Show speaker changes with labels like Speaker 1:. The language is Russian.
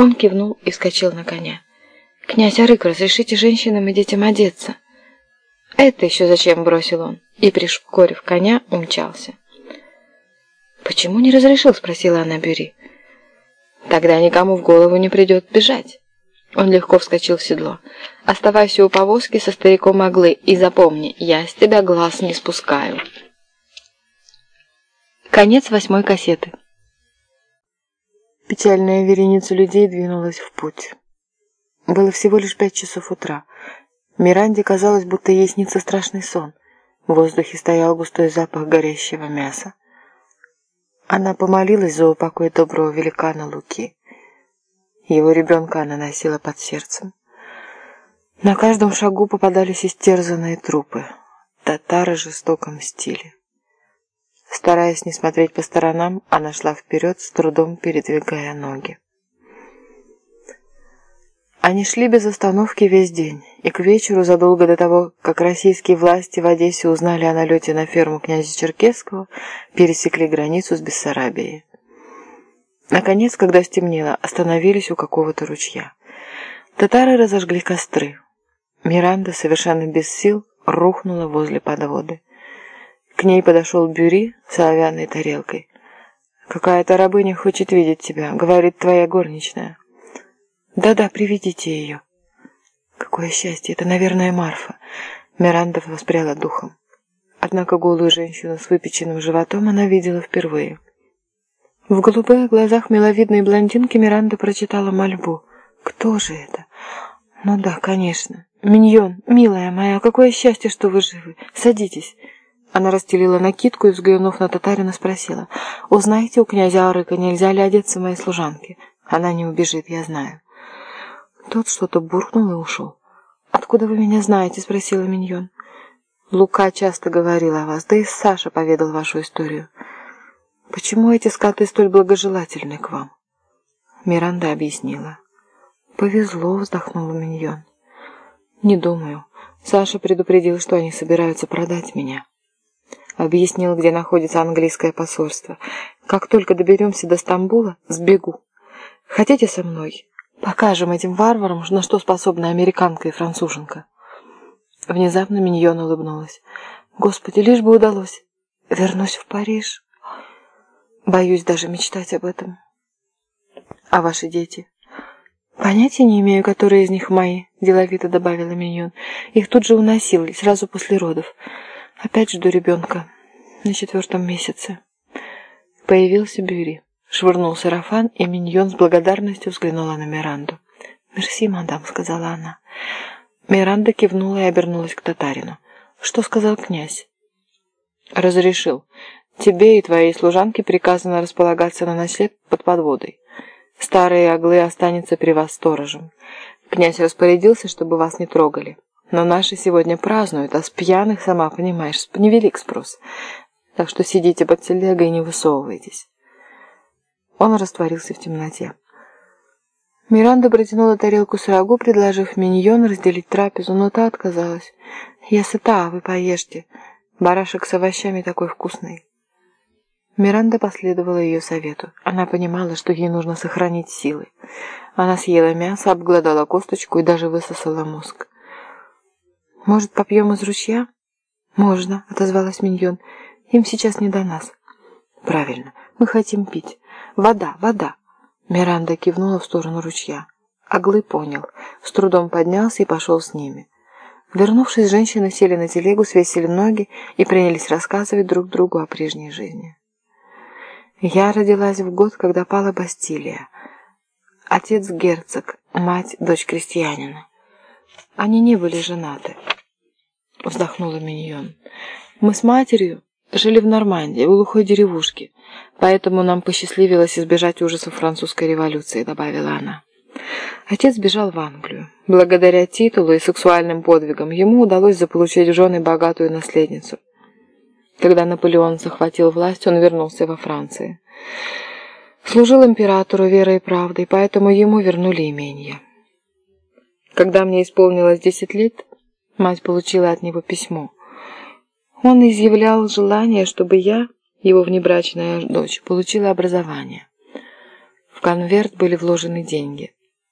Speaker 1: Он кивнул и вскочил на коня. «Князь Арык, разрешите женщинам и детям одеться?» «Это еще зачем?» – бросил он, и, пришпорив коня, умчался. «Почему не разрешил?» – спросила она Бюри. «Тогда никому в голову не придет бежать». Он легко вскочил в седло. «Оставайся у повозки со стариком Аглы и запомни, я с тебя глаз не спускаю». Конец восьмой кассеты. Печальная вереница людей двинулась в путь. Было всего лишь пять часов утра. Миранде казалось, будто ей снится страшный сон. В воздухе стоял густой запах горящего мяса. Она помолилась за упокой доброго великана Луки. Его ребенка она носила под сердцем. На каждом шагу попадались истерзанные трупы. Татары жестоко мстили. Стараясь не смотреть по сторонам, она шла вперед, с трудом передвигая ноги. Они шли без остановки весь день, и к вечеру, задолго до того, как российские власти в Одессе узнали о налете на ферму князя Черкесского, пересекли границу с Бессарабией. Наконец, когда стемнело, остановились у какого-то ручья. Татары разожгли костры. Миранда, совершенно без сил, рухнула возле подводы. К ней подошел Бюри с оловянной тарелкой. «Какая-то рабыня хочет видеть тебя», — говорит твоя горничная. «Да-да, приведите ее». «Какое счастье! Это, наверное, Марфа». Миранда воспряла духом. Однако голую женщину с выпеченным животом она видела впервые. В голубых глазах миловидной блондинки Миранда прочитала мольбу. «Кто же это?» «Ну да, конечно. Миньон, милая моя, какое счастье, что вы живы. Садитесь». Она расстелила накидку и, взглянув на татарина, спросила. «Узнаете у князя Арыка, нельзя ли одеться моей служанке? Она не убежит, я знаю». Тот что-то буркнул и ушел. «Откуда вы меня знаете?» – спросила Миньон. «Лука часто говорил о вас, да и Саша поведал вашу историю». «Почему эти скоты столь благожелательны к вам?» Миранда объяснила. «Повезло», — вздохнула Миньон. «Не думаю. Саша предупредил, что они собираются продать меня». Объяснил, где находится английское посольство. «Как только доберемся до Стамбула, сбегу. Хотите со мной? Покажем этим варварам, на что способна американка и француженка». Внезапно Миньон улыбнулась. «Господи, лишь бы удалось. Вернусь в Париж». Боюсь даже мечтать об этом. А ваши дети? Понятия не имею, которые из них мои, деловито добавила Миньон. Их тут же уносили, сразу после родов. Опять жду ребенка. На четвертом месяце. Появился Бюри. Швырнул сарафан, и Миньон с благодарностью взглянула на Миранду. «Мерси, мадам», — сказала она. Миранда кивнула и обернулась к татарину. «Что сказал князь?» «Разрешил. Тебе и твоей служанке приказано располагаться на наслед под подводой. Старые оглы останется при вас сторожем. Князь распорядился, чтобы вас не трогали. Но наши сегодня празднуют, а с пьяных, сама понимаешь, невелик спрос. Так что сидите под телегой и не высовывайтесь. Он растворился в темноте. Миранда протянула тарелку с рагу, предложив миньон разделить трапезу, но та отказалась. «Я сыта, а вы поешьте. Барашек с овощами такой вкусный». Миранда последовала ее совету. Она понимала, что ей нужно сохранить силы. Она съела мясо, обглодала косточку и даже высосала мозг. «Может, попьем из ручья?» «Можно», — отозвалась Миньон. «Им сейчас не до нас». «Правильно, мы хотим пить. Вода, вода!» Миранда кивнула в сторону ручья. Аглы понял, с трудом поднялся и пошел с ними. Вернувшись, женщины сели на телегу, свесили ноги и принялись рассказывать друг другу о прежней жизни. Я родилась в год, когда пала Бастилия. Отец герцог, мать дочь крестьянина. Они не были женаты. Вздохнула Миньон. Мы с матерью жили в Нормандии, в глухой деревушке, поэтому нам посчастливилось избежать ужасов французской революции, добавила она. Отец бежал в Англию. Благодаря титулу и сексуальным подвигам ему удалось заполучить в жены богатую наследницу – когда Наполеон захватил власть, он вернулся во Францию. Служил императору верой и правдой, поэтому ему вернули имение. Когда мне исполнилось десять лет, мать получила от него письмо. Он изъявлял желание, чтобы я, его внебрачная дочь, получила образование. В конверт были вложены деньги.